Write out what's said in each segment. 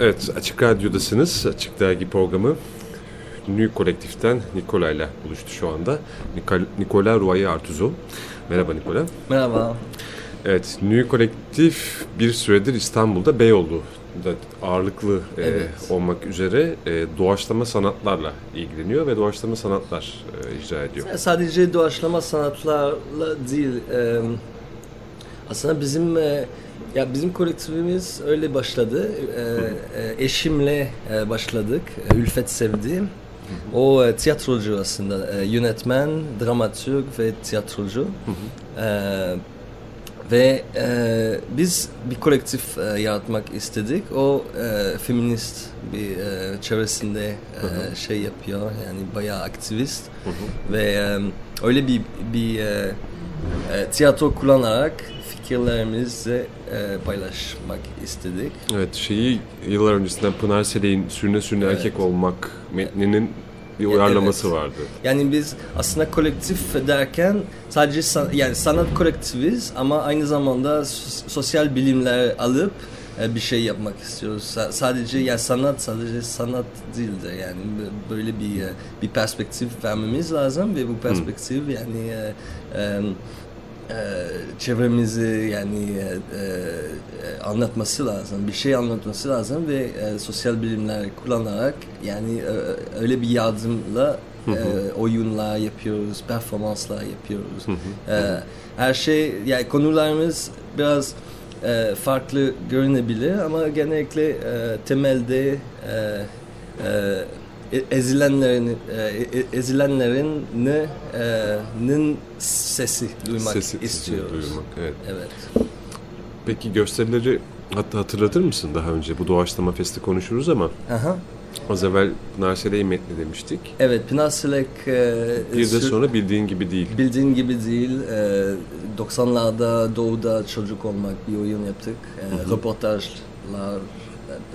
Evet, Açık Radyo'dasınız. Açık Dergi programı Nü Kolektif'ten Nikola ile buluştu şu anda. Nikol Nikola Ruayı Artuzo. Merhaba Nikola. Merhaba. Evet, Nü Kolektif bir süredir İstanbul'da Beyoğlu'da ağırlıklı e, evet. e, olmak üzere e, doğaçlama sanatlarla ilgileniyor ve doğaçlama sanatlar e, icra ediyor. Sadece doğaçlama sanatlarla değil, e, aslında bizim... E, ya bizim kolektifimiz öyle başladı. Ee, eşimle e, başladık. E, Ülfet Sevdi. O e, tiyatrocu aslında. E, yönetmen, dramatürk ve tiyatrocu. Ee, ve e, biz bir kolektif e, yaratmak istedik. O e, feminist bir e, çevresinde e, şey yapıyor. Yani bayağı aktivist. Ve e, öyle bir bir e, e, tiyatro kullanarak fikirlerimizi e, paylaşmak istedik. Evet, şeyi yıllar öncesinden Pınar Seley'in Sürüne Sürüne evet. Erkek Olmak metninin bir uyarlaması evet. vardı. Yani biz aslında kolektif derken sadece san, yani sanat kolektifiz ama aynı zamanda sosyal bilimler alıp e, bir şey yapmak istiyoruz. Sa sadece yani sanat sadece sanat değildir. Yani böyle bir e, bir perspektif vermemiz lazım ve bu perspektif hmm. yani e, çevremizi yani e, e, anlatması lazım, bir şey anlatması lazım ve e, sosyal bilimler kullanarak yani e, öyle bir yardımla e, oyunlar yapıyoruz, performanslar yapıyoruz. E, her şey yani konularımız biraz e, farklı görünebilir ama genellikle e, temelde e, e, e, ezilenlerin e, e, ezilenlerin ne nin sesi duymak sesi, istiyoruz. Sesi duymak, evet. evet. Peki gösterileri hatta hatırlatır mısın daha önce bu doğaçlama festi konuşuruz ama. Aha. Az evvel Pınar metni demiştik. Evet Pınar Selek... E, bir de sonra bildiğin gibi değil. Bildiğin gibi değil. E, 90'larda Doğu'da çocuk olmak bir oyun yaptık. E, röportajlar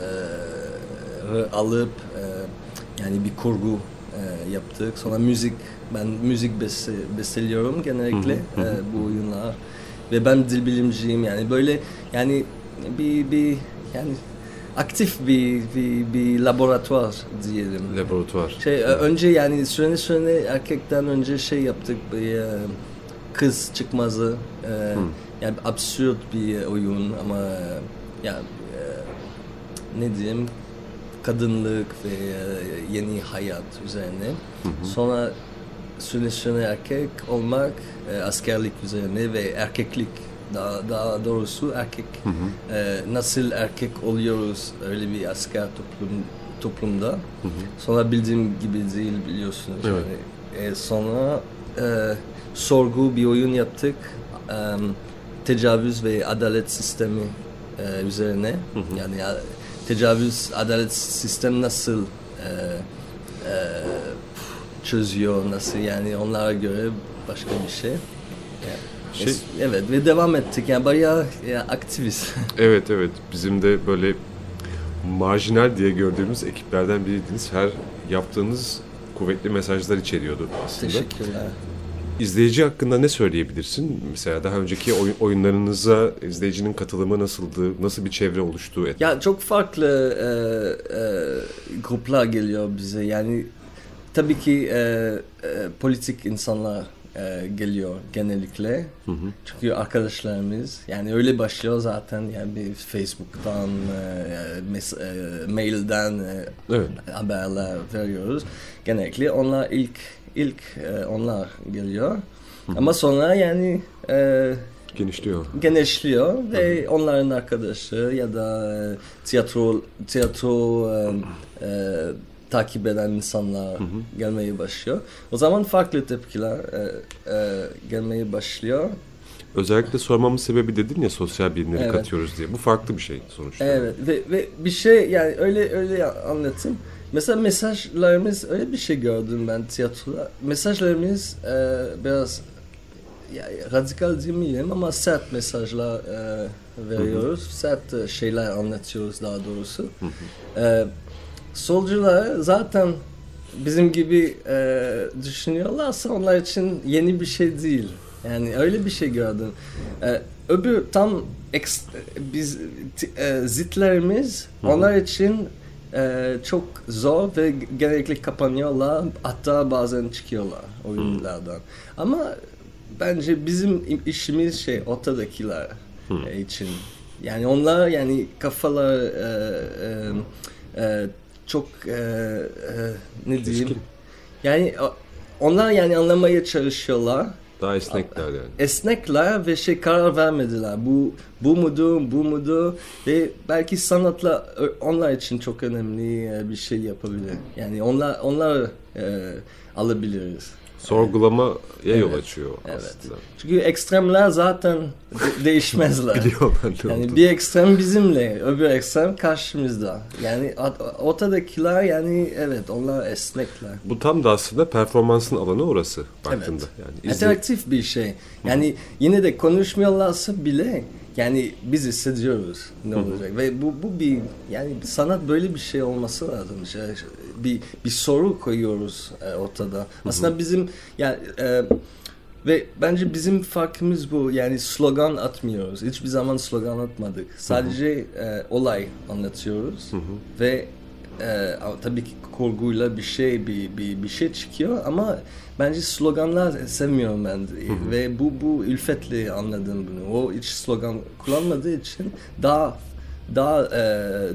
e, alıp e, yani bir kurgu e, yaptık. Sonra müzik, ben müzik beste, besteliyorum genellikle hı hı, hı. E, bu oyunlar. Ve ben dil bilimciyim yani böyle yani bir bir yani aktif bir bir, bir laboratuvar diyelim. Laboratuvar. Şey evet. önce yani sürene sürene erkekten önce şey yaptık bir e, kız çıkmazı e, yani absürt bir oyun ama e, yani e, ne diyeyim kadınlık ve e, yeni hayat üzerine. Hı hı. Sonra sünnetçi erkek olmak, e, askerlik üzerine ve erkeklik daha, daha doğrusu erkek hı hı. E, nasıl erkek oluyoruz öyle bir asker toplum toplumda. Hı hı. Sonra bildiğim gibi değil biliyorsunuz. Evet. Yani, e, sonra e, sorgu bir oyun yaptık. E, tecavüz ve adalet sistemi e, üzerine. Hı hı. Yani tecavüz adalet sistem nasıl e, e, çözüyor nasıl yani onlara göre başka bir şey. Yani, şey, evet ve devam ettik yani bayağı ya, aktivist. evet evet bizim de böyle marjinal diye gördüğümüz ekiplerden biriydiniz. Her yaptığınız kuvvetli mesajlar içeriyordu aslında. Teşekkürler. İzleyici hakkında ne söyleyebilirsin? Mesela daha önceki oyun, oyunlarınıza izleyicinin katılımı nasıldı? Nasıl bir çevre oluştu? Ya çok farklı e, e, gruplar geliyor bize. Yani tabii ki e, e, politik insanlar e, geliyor genellikle. Hı hı. Çünkü arkadaşlarımız yani öyle başlıyor zaten yani bir Facebook'tan, e, mes, e, mailden e, evet. haberler veriyoruz. Genellikle onlar ilk ilk e, onlar geliyor. Hı-hı. Ama sonra yani e, genişliyor. Genişliyor ve Hı-hı. onların arkadaşı ya da e, tiyatro tiyatro e, e, takip eden insanlar Hı-hı. gelmeye başlıyor. O zaman farklı tepkiler e, e, gelmeye başlıyor. Özellikle sormamın sebebi dedin ya sosyal bilimleri evet. katıyoruz diye. Bu farklı bir şey sonuçta. Evet ve, ve bir şey yani öyle öyle anlatayım. Mesela mesajlarımız öyle bir şey gördüm ben tiyatroda. Mesajlarımız e, biraz ya, radikal demeyeyim ama sert mesajlar e, veriyoruz. Hı hı. Sert e, şeyler anlatıyoruz daha doğrusu. Hı hı. E, solcular zaten bizim gibi e, düşünüyorlarsa onlar için yeni bir şey değil. Yani öyle bir şey gördüm. Ee, öbür tam eks, biz e, zitlerimiz onlar için e, çok zor ve genellikle kapanıyorlar. Hatta bazen çıkıyorlar oyunlardan. Ama bence bizim işimiz şey ortadakiler e, için. Yani onlar yani kafalar e, e, e, çok e, e, ne diyeyim? Yani onlar yani anlamaya çalışıyorlar. Daha esnekler yani. Esnekler ve şey karar vermediler. Bu bu mudur, bu mudur ve belki sanatla onlar için çok önemli e, bir şey yapabilir. Yani onlar onlar e, alabiliriz. Sorgulamaya yol Evet. açıyor Evet. aslında. Çünkü ekstremler zaten de- değişmezler. Biliyorlar ne Yani bir ekstrem bizimle, öbür ekstrem karşımızda. Yani ort- ortadakiler yani evet onlar esnekler. Bu tam da aslında performansın alanı orası baktığında. Evet. Yani izle- İnteraktif bir şey. Yani yine de konuşmuyorlarsa bile yani biz hissediyoruz ne olacak ve bu bu bir yani sanat böyle bir şey olması lazım. Bir bir soru koyuyoruz e, ortada. Aslında bizim yani e, ve bence bizim farkımız bu. Yani slogan atmıyoruz. Hiçbir zaman slogan atmadık. Sadece e, olay anlatıyoruz ve e, tabii ki kurguyla bir şey bir, bir bir şey çıkıyor ama bence sloganlar sevmiyorum ben ve bu bu ülfetle anladım bunu. O hiç slogan kullanmadığı için daha daha e,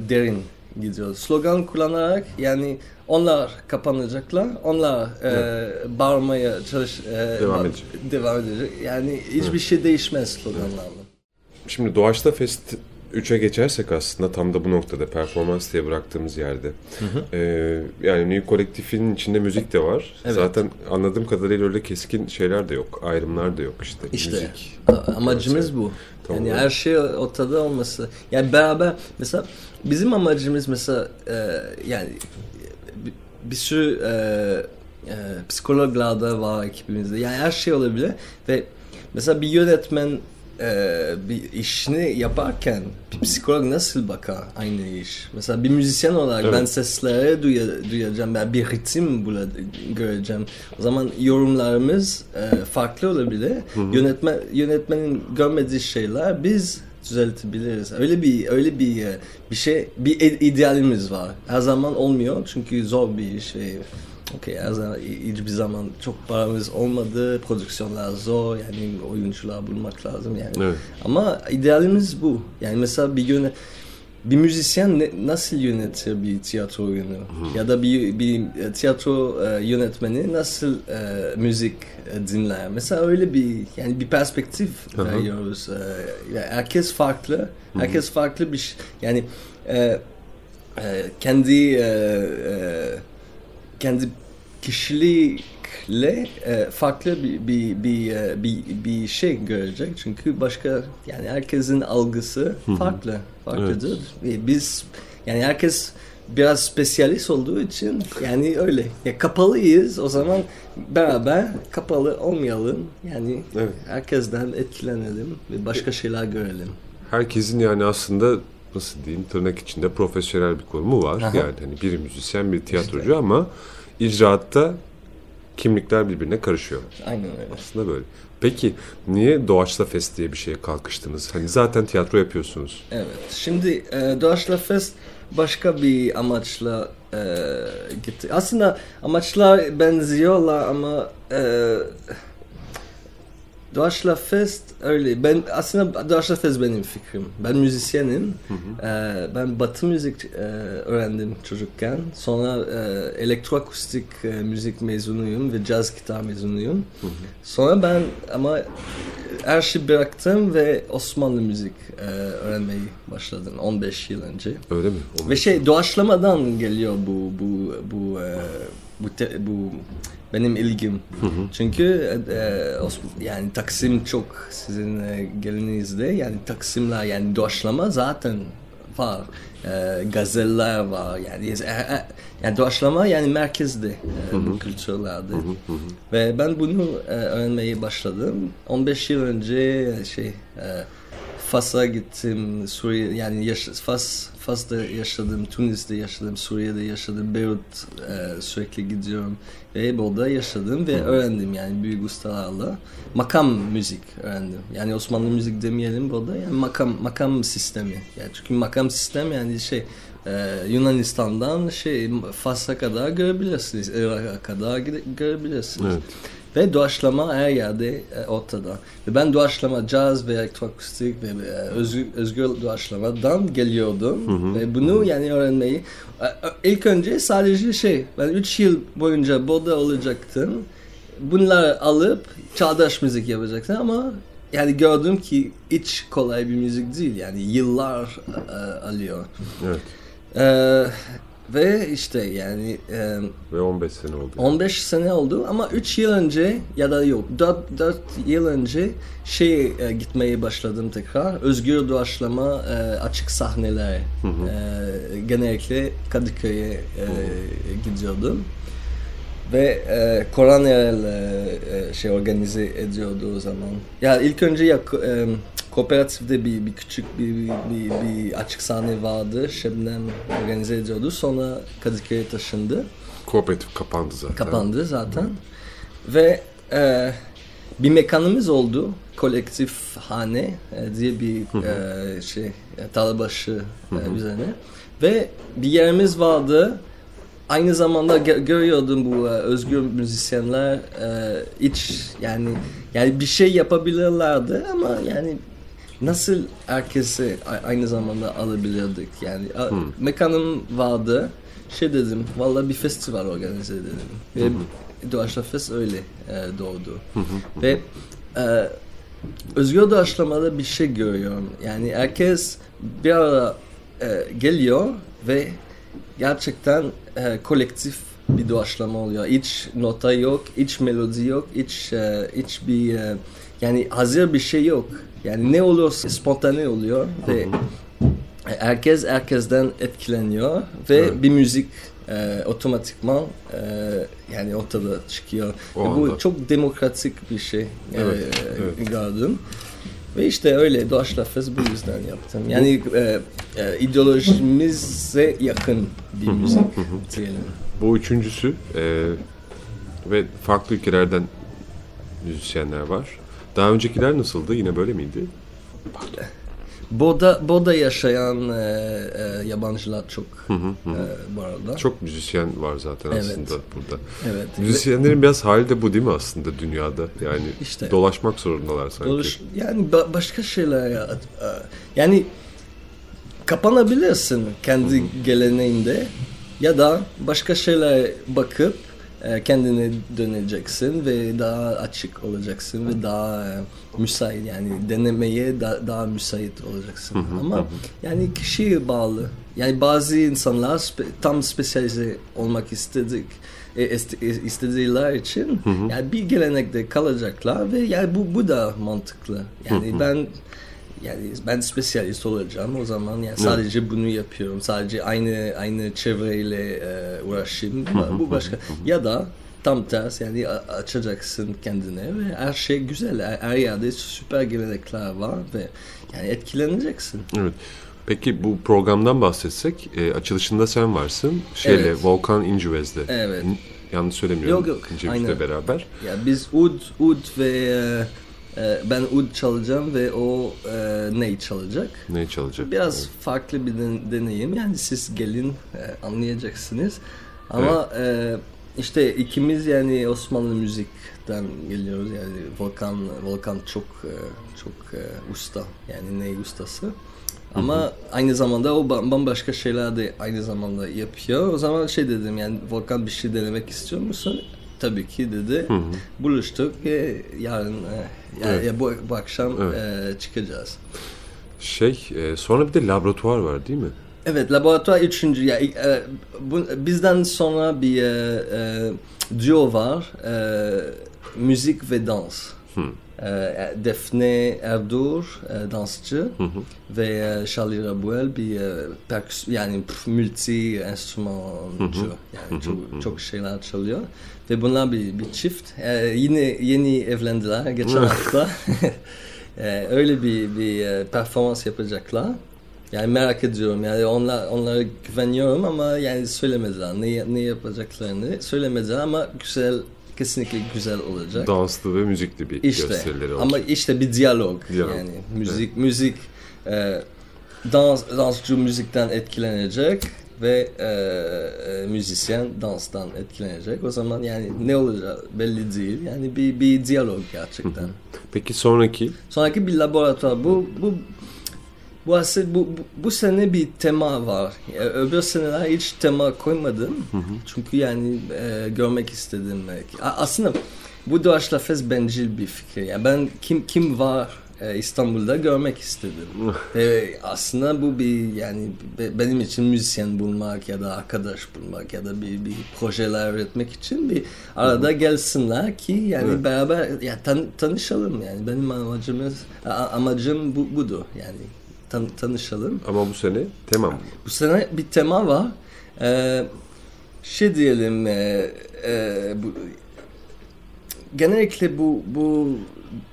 derin gidiyor. Slogan kullanarak yani onlar kapanacaklar, onlar e, bağırmaya çalış e, Devam edecek. devam edecek. Yani hiçbir şey değişmez sloganlarla. Şimdi Doğaçta Fest 3'e geçersek aslında tam da bu noktada performans diye bıraktığımız yerde. Ee, yani New Kolektif'in içinde müzik de var. Evet. Zaten anladığım kadarıyla öyle keskin şeyler de yok. Ayrımlar da yok işte. İşte Müzik. amacımız bu. Tamam. Yani her şey ortada olması. Yani beraber mesela bizim amacımız mesela e, yani bir, bir sürü e, e, psikologlar da var ekibimizde. Yani her şey olabilir ve mesela bir yönetmen e, bir işini yaparken bir psikolog nasıl bakar aynı iş? Mesela bir müzisyen olarak Evet. ben sesleri duya- duyacağım, ben bir ritim bula, göreceğim. O zaman yorumlarımız e, farklı olabilir. Yönetmen yönetmenin görmediği şeyler biz düzeltebiliriz. Öyle bir öyle bir e, bir şey bir idealimiz var. Her zaman olmuyor çünkü zor bir iş ve Okey zaman hiçbir zaman çok paramız olmadı. Prodüksiyonlar zor. Yani oyuncular bulmak lazım yani. Evet. Ama idealimiz bu. Yani mesela bir yöne bir müzisyen ne- nasıl yönetir bir tiyatro oyunu? Ya da bir bir e, tiyatro e, yönetmeni nasıl e, müzik e, dinler? Mesela öyle bir yani bir perspektif Hı hı. veriyoruz. E, yani herkes farklı. Herkes farklı bir. Yani e, e, kendi e, e, kendi kişilikle e, farklı bir bir bir, e, bir bir şey görecek. Çünkü başka yani herkesin algısı farklı farklıdır. Ve biz yani herkes biraz spesyalist olduğu için yani öyle. Ya kapalıyız o zaman beraber kapalı olmayalım. Yani Evet. herkesten etkilenelim ve başka şeyler görelim. Herkesin yani aslında nasıl diyeyim tırnak içinde profesyonel bir konumu var. Aha. Yani hani bir müzisyen, bir tiyatrocu ama icraatta kimlikler birbirine karışıyor. Aynen öyle. Aslında böyle. Peki niye Doğaçla Fest diye bir şeye kalkıştınız? Hani zaten tiyatro yapıyorsunuz. Evet. Şimdi e, Doğaçla Fest başka bir amaçla e, gitti. Aslında amaçlar benziyorlar ama e, Doğaçla Fest öyle. Ben aslında Doğaçla Fest benim fikrim. Ben müzisyenim. E, ben Batı müzik e, öğrendim çocukken. Sonra e, elektroakustik e, müzik mezunuyum ve caz gitar mezunuyum. Sonra ben ama her şeyi bıraktım ve Osmanlı müzik e, öğrenmeyi başladım 15 yıl önce. Öyle mi? Ve şey doğaçlamadan geliyor bu bu bu e, bu, te- bu benim ilgim. Çünkü e, yani Taksim çok sizin e, geleneğinizde yani Taksimler yani doğaçlama zaten var. E, gazeller var yani e, e, yani doğaçlama yani merkezde e, bu kültürlerde. Ve ben bunu e, öğrenmeye başladım. 15 yıl önce şey e, Fas'a gittim, Suriye yani yaş Fas Fas'ta yaşadım, Tunis'te yaşadım, Suriye'de yaşadım, Beyrut e, sürekli gidiyorum ve hep orada yaşadım ve öğrendim yani büyük ustalarla. Makam müzik öğrendim. Yani Osmanlı müzik demeyelim burada yani makam makam sistemi. Yani çünkü makam sistem yani şey e, Yunanistan'dan şey Fas'a kadar görebilirsiniz, Irak'a kadar görebilirsiniz. Evet. Ve doğaçlama her yerde e, ortada. Ve ben doğaçlama, caz ve elektroakustik ve e, özgür, özgür doğaçlamadan geliyordum. Hı hı. Ve bunu yani öğrenmeyi e, ilk önce sadece şey ben 3 yıl boyunca burada olacaktım. Bunları alıp çağdaş müzik yapacaktım ama yani gördüm ki hiç kolay bir müzik değil. Yani yıllar alıyor. Evet. Ee, ve işte yani e, ve 15 sene oldu. 15 sene oldu ama 3 yıl önce ya da yok 4, 4 yıl önce şey e, gitmeye başladım tekrar. Özgür doğaçlama e, açık sahneler. E, genellikle Kadıköy'e e, gidiyordum. Ve e, Koran Erel e, şey organize ediyordu o zaman. Ya ilk önce ya e, kooperatifte bir, bir küçük bir, bir, bir, açık sahne vardı. Şebnem organize ediyordu. Sonra Kadıköy'e taşındı. Kooperatif kapandı zaten. Kapandı zaten. Hı. Ve e, bir mekanımız oldu. Kolektif hane e, diye bir e, şey e, Talabaşı e, üzerine. Ve bir yerimiz vardı. Aynı zamanda görüyordum bu e, özgür müzisyenler e, hiç yani yani bir şey yapabilirlerdi ama yani nasıl herkesi aynı zamanda alabilirdik yani hmm. mekanım vardı şey dedim valla bir festival organize edelim ve hmm. Doğaçla Fest öyle e, doğdu hmm. ve e, özgür doğaçlamada bir şey görüyorum yani herkes bir ara e, geliyor ve gerçekten e, kolektif bir doğaçlama oluyor. Hiç nota yok, hiç melodi yok, hiç e, hiç bir e, yani hazır bir şey yok. Yani ne oluyorsa spontane oluyor ve herkes herkesten etkileniyor ve evet. bir müzik e, otomatikman e, yani ortada çıkıyor. bu çok demokratik bir şey evet, e, evet. gördüm. Ve işte öyle Doğaçla Fest bu yüzden yaptım. Yani e, e, ideolojimize yakın bir müzik diyelim. Bu üçüncüsü e, ve farklı ülkelerden müzisyenler var. Daha öncekiler nasıldı? Yine böyle miydi? Pardon. Boda, Boda yaşayan e, e, yabancılar çok hı hı hı. E, bu arada. Çok müzisyen var zaten evet. aslında burada. Evet. Müzisyenlerin biraz hali de bu değil mi aslında dünyada? Yani işte, dolaşmak zorundalar sanki. Dolaş, yani ba- başka şeyler ya. E, yani kapanabilirsin kendi hı hı. geleneğinde ya da başka şeyler bakıp e, kendine döneceksin ve daha açık olacaksın ve daha e, müsait yani denemeye da, daha müsait olacaksın. Ama yani kişiye bağlı. Yani bazı insanlar spe, tam spesyalize olmak istedik e, istediler için yani bir gelenekte kalacaklar ve yani bu bu da mantıklı. Yani ben yani ben spesyalist olacağım o zaman yani sadece evet. bunu yapıyorum. Sadece aynı aynı çevreyle e, uğraşayım. bu başka. ya da tam ters yani açacaksın kendine ve her şey güzel. Her yerde süper gelenekler var ve yani etkileneceksin. Evet. Peki bu programdan bahsetsek e, açılışında sen varsın. Şeyle evet. Volkan İncüvez'de. Evet. Yanlış söylemiyorum. Yok yok. İncüvez'le beraber. Ya biz ud ud ve e, ben ud çalacağım ve o e, ney çalacak. Ney çalacak. Biraz evet. farklı bir deneyim. Yani siz gelin e, anlayacaksınız. Ama evet. e, işte ikimiz yani Osmanlı müzikten geliyoruz. Yani Volkan Volkan çok e, çok e, usta. Yani ney ustası. Ama hı hı. aynı zamanda o bambaşka şeyler de aynı zamanda yapıyor. O zaman şey dedim yani Volkan bir şey denemek istiyor musun? Tabii ki dedi. Hı hı. Buluştuk. E, yarın e, yani evet. ya bu, bu akşam evet. e, çıkacağız. Şey e, sonra bir de laboratuvar var değil mi? Evet laboratuvar üçüncü. Ya, e, bu, bizden sonra bir e, e, duo var. E, müzik ve dans. Hı. E, Defne Erdur e, dansçı. Hı hı. ve e, Charlie Rabuel bir e, perküs yani multi enstrümancı yani çok, çok şeyler çalıyor. Ve bunlar bir, bir çift. Yine yeni evlendiler geçen hafta. Öyle bir bir performans yapacaklar. Yani merak ediyorum. Yani onlar onlara güveniyorum ama yani söylemediler. Ne ne yapacaklarını söylemediler ama güzel kesinlikle güzel olacak. Danslı ve müzikli bir işte, gösterileri olacak. Ama işte bir diyalog. Diyalog. Yani müzik evet. müzik e, dans dansçı müzikten etkilenecek ve e, e, müzisyen danstan etkilenecek. O zaman yani ne olacak belli değil. Yani bir bir diyalog gerçekten. Peki sonraki? Sonraki bir laboratuvar. Bu bu bu, aslında, bu, bu, bu sene bir tema var. Yani öbür seneler hiç tema koymadım. Hı hı. Çünkü yani e, görmek istedim. Aslında bu Doğaçla Fest bencil bir fikir. Yani ben kim kim var e, İstanbul'da görmek istedim. e, aslında bu bir yani benim için müzisyen bulmak ya da arkadaş bulmak ya da bir, bir projeler üretmek için bir arada gelsinler ki yani evet. beraber ya tan, tanışalım yani benim amacımız amacım bu budur yani tan, tanışalım. Ama bu sene tema mı? Bu sene bir tema var. Ee, şey diyelim e, e, bu, genellikle bu bu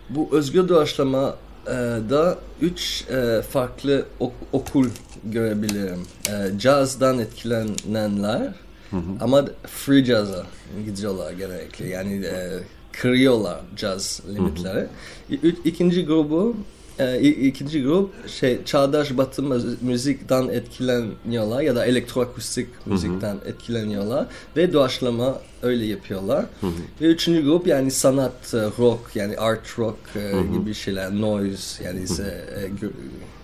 bu özgür doğaçlama e, da üç e, farklı ok, okul görebilirim. E, jazz'dan etkilenenler hı hı. ama free jazz'a gidiyorlar genellikle. Yani e, kırıyorlar jazz limitleri. Hı hı. İkinci grubu e, ikinci grup şey çağdaş batı müzikten etkileniyorlar ya da elektroakustik müzikten hı hı. etkileniyorlar ve doğaçlama öyle yapıyorlar. Hı hı. Ve üçüncü grup yani sanat e, rock yani art rock e, hı hı. gibi şeyler noise yani ise e,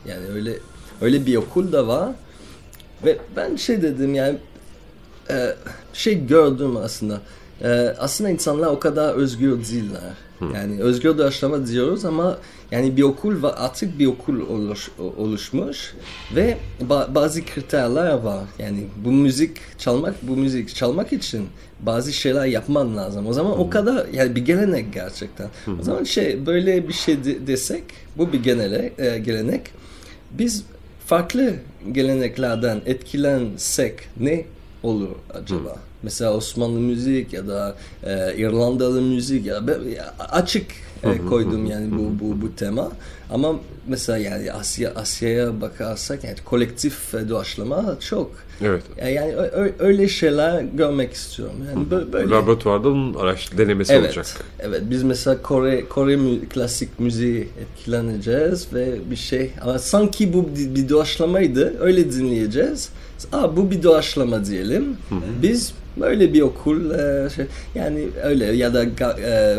yani öyle öyle bir okul da var. Ve ben şey dedim yani şey gördüm aslında. Aslında insanlar o kadar özgür değiller. Yani özgür doğaçlama diyoruz ama yani bir okul var, artık bir okul oluş, oluşmuş ve ba, bazı kriterler var. Yani bu müzik çalmak, bu müzik çalmak için bazı şeyler yapman lazım. O zaman Hı. o kadar yani bir gelenek gerçekten. Hı. O zaman şey böyle bir şey de, desek bu bir genele, e, gelenek. Biz farklı geleneklerden etkilensek ne olur acaba? Hı. Mesela Osmanlı müzik ya da e, İrlandalı müzik ya, ya açık e, koydum yani bu bu bu tema. Ama mesela yani Asya Asya'ya bakarsak yani kolektif doğaçlama çok. Evet. Yani öyle şeyler görmek istiyorum. Yani böyle. Laboratuvarda onun araç denemesi evet, olacak. Evet. Biz mesela Kore Kore mü, klasik müziği etkileneceğiz ve bir şey ama sanki bu bir doğaçlamaydı. Öyle dinleyeceğiz. Aa bu bir doğaçlama diyelim. Hı hı. Biz Böyle bir okul e, şey, yani öyle ya da ga, e, e,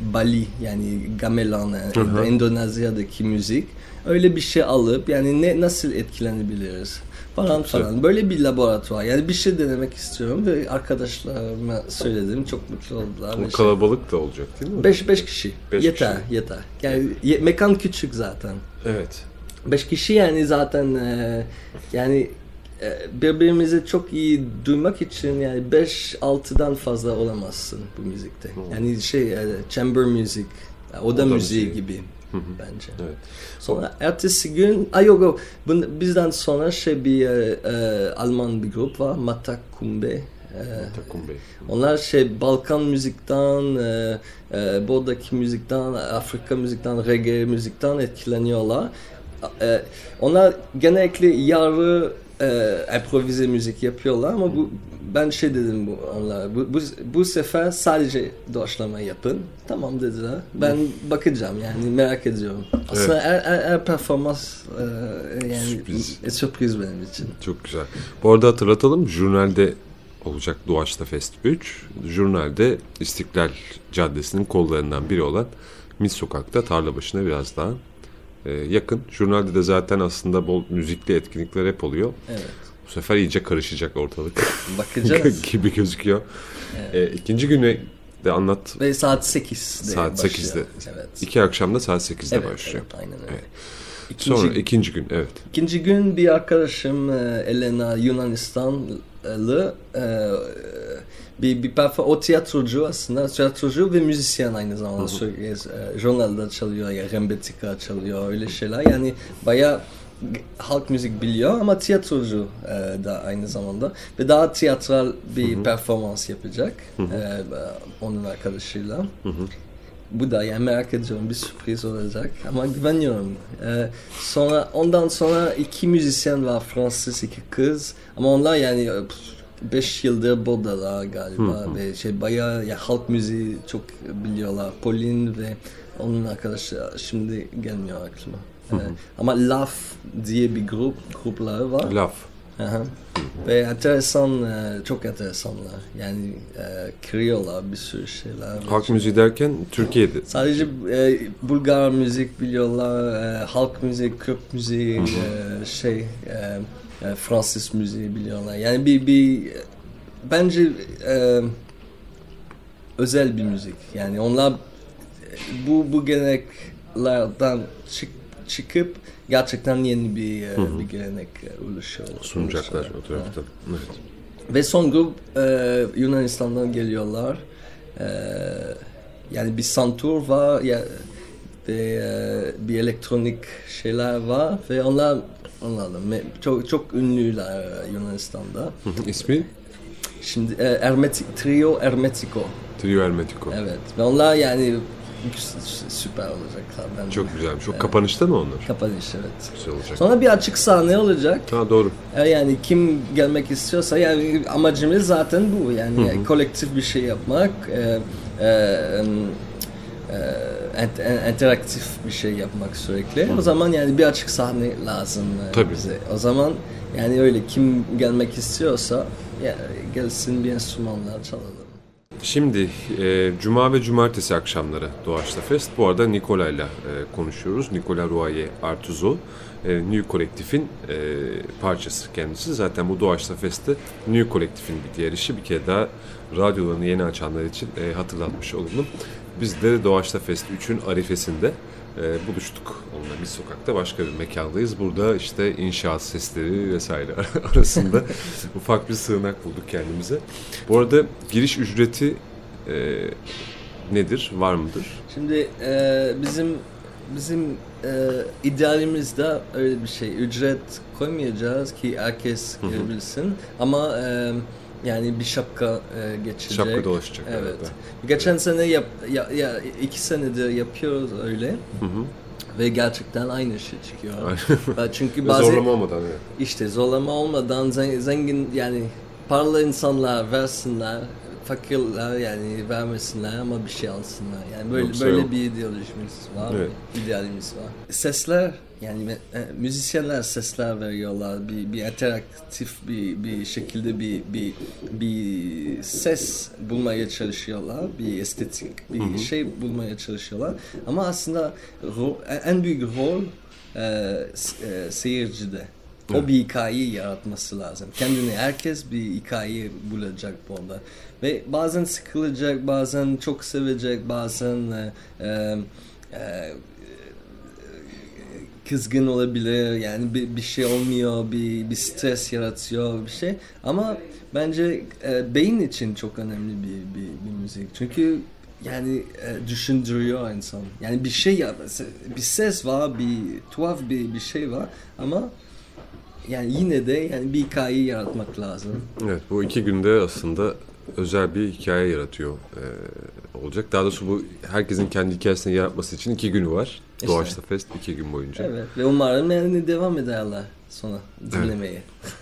Bali yani gamelan yani Endonezya'daki müzik öyle bir şey alıp yani ne nasıl etkilenebiliriz falan falan. Böyle bir laboratuvar. Yani bir şey denemek istiyorum ve arkadaşlarıma söyledim. Çok mutlu oldular. O kalabalık da olacak değil mi? Beş, beş kişi. Beş yeter, kişi. yeter. Yani ye, mekan küçük zaten. Evet. Beş kişi yani zaten e, yani e, birbirimizi çok iyi duymak için yani 5-6'dan fazla olamazsın bu müzikte. Hmm. Yani şey e, chamber müzik, o da müziği müziği gibi bence. Evet. Sonra ertesi gün, ay yok yok, bizden sonra şey bir e, e, Alman bir grup var, Matakumbe. E, onlar şey Balkan müzikten, e, e, buradaki müzikten, Afrika müzikten, reggae müzikten etkileniyorlar. E, onlar genellikle yarı e, improvize müzik yapıyorlar ama bu ben şey dedim bu onlara bu, bu, bu sefer sadece doğaçlama yapın. Tamam dediler. Ben bakacağım yani merak ediyorum. Aslında evet. her, her, her performans e, yani sürpriz. E, sürpriz benim için. Çok güzel. Bu arada hatırlatalım jurnalde olacak Doğaçta Fest 3 jurnalde İstiklal Caddesi'nin kollarından biri olan Mis Sokak'ta tarla başına biraz daha e, yakın. Jurnalde de zaten aslında bol müzikli etkinlikler hep oluyor. Evet. Bu sefer iyice karışacak ortalık. Bakacağız. gibi gözüküyor. Evet. E, ikinci günü de anlat. Ve saat 8'de Saat başlıyor. 8'de. Evet. İki akşamda saat 8'de evet, başlıyor. Evet, aynen öyle. Evet. İkinci, Sonra ikinci gün evet. İkinci gün bir arkadaşım e, Elena Yunanistanlı e, bir, bir perform o tiyatrocu aslında tiyatrocu ve müzisyen aynı zamanda hı. E, jurnalda çalıyor ya rembetika çalıyor öyle şeyler yani baya halk müzik biliyor ama tiyatrocu e, da aynı zamanda ve daha tiyatral bir hı hı. performans yapacak hı hı. E, onun arkadaşıyla. Hı hı. bu da yani merak ediyorum bir sürpriz olacak ama güveniyorum. Ee, sonra ondan sonra iki müzisyen var Fransız iki kız ama onlar yani 5 yıldır buradalar galiba hı hı. ve şey bayağı ya halk müziği çok biliyorlar. Pauline ve onun arkadaşı şimdi gelmiyor aklıma. Hı hı. Ee, ama Laf diye bir grup grupları var. Laf. Aha. Ve enteresan, e, çok enteresanlar. Yani e, kırıyorlar bir sürü şeyler. Halk müziği derken Türkiye'de? Sadece e, Bulgar müzik biliyorlar, e, halk müzik, Kürt müziği, e, şey, e, e, Fransız müziği biliyorlar. Yani bir, bir bence e, özel bir müzik. Yani onlar bu bu geleneklerden çık, çıkıp gerçekten yeni bir hı. bir gelenek oluşuyor. Sunacaklar o tarafta. Evet. Ve son grup e, Yunanistan'dan geliyorlar. E, yani bir santur var ya ve e, bir elektronik şeyler var ve onlar onlarla çok çok ünlüler Yunanistan'da. İsmi? Şimdi e, Hermetic, Trio Hermetico. Trio Hermetico. Evet. Ve onlar yani süper olacaklar bence. Çok güzel. Çok evet. kapanışta mı onlar? Kapanış evet. Güzel olacak. Sonra bir açık sahne olacak. Ha doğru. E, yani kim gelmek istiyorsa yani amacımız zaten bu yani, yani kolektif bir şey yapmak. E, e, e, interaktif bir şey yapmak sürekli. Hı. O zaman yani bir açık sahne lazım Tabii. bize. O zaman yani öyle kim gelmek istiyorsa gelsin bir enstrümanlar çalalım. Şimdi e, Cuma ve Cumartesi akşamları Doğaçta Fest. Bu arada Nikola'yla e, konuşuyoruz. Nikola Ruaye Artuzo. E, New Kolektif'in e, parçası kendisi. Zaten bu Doğaçta Fest'te New Kolektif'in bir diğer işi. Bir kere daha radyolarını yeni açanlar için e, hatırlatmış olalım. Biz de Doğaçta Fest 3'ün arifesinde e, buluştuk onunla bir sokakta başka bir mekandayız. Burada işte inşaat sesleri vesaire arasında ufak bir sığınak bulduk kendimize. Bu arada giriş ücreti e, nedir? Var mıdır? Şimdi e, bizim bizim e, idealimizde öyle bir şey. Ücret koymayacağız ki herkes girebilsin. Ama e, yani bir şapka e, geçecek. Şapka dolaşacak. Evet. evet. Geçen sene yap, ya, ya, iki senedir yapıyoruz öyle. Hı hı. Ve gerçekten aynı şey çıkıyor. Çünkü bazı zorlama olmadan evet. İşte zorlama olmadan zengin yani paralı insanlar versinler fakirler yani vermesinler ama bir şey alsınlar. Yani böyle Yoksa böyle yok. bir ideolojimiz var, evet. idealimiz var. Sesler yani e, müzisyenler sesler veriyorlar. Bir, bir interaktif bir, bir şekilde bir, bir, bir ses bulmaya çalışıyorlar. Bir estetik bir hı hı. şey bulmaya çalışıyorlar. Ama aslında rol, en büyük rol e, e, seyircide. O evet. bir hikayeyi yaratması lazım. Kendini herkes bir hikaye bulacak burada. Ve bazen sıkılacak, bazen çok sevecek, bazen e, e, e, kızgın olabilir. Yani bir, bir şey olmuyor, bir, bir stres yaratıyor bir şey. Ama bence e, beyin için çok önemli bir, bir, bir müzik. Çünkü yani e, düşündürüyor insan. Yani bir şey ya bir ses var, bir tuhaf bir bir şey var ama yani yine de yani bir hikaye yaratmak lazım. Evet bu iki günde aslında özel bir hikaye yaratıyor e, olacak. Daha doğrusu bu herkesin kendi hikayesini yaratması için iki günü var. İşte. Doğaçta Fest iki gün boyunca. Evet ve umarım yani devam ederler sonra dinlemeye. Evet.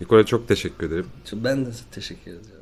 Nikola çok teşekkür ederim. Ben de teşekkür ederim.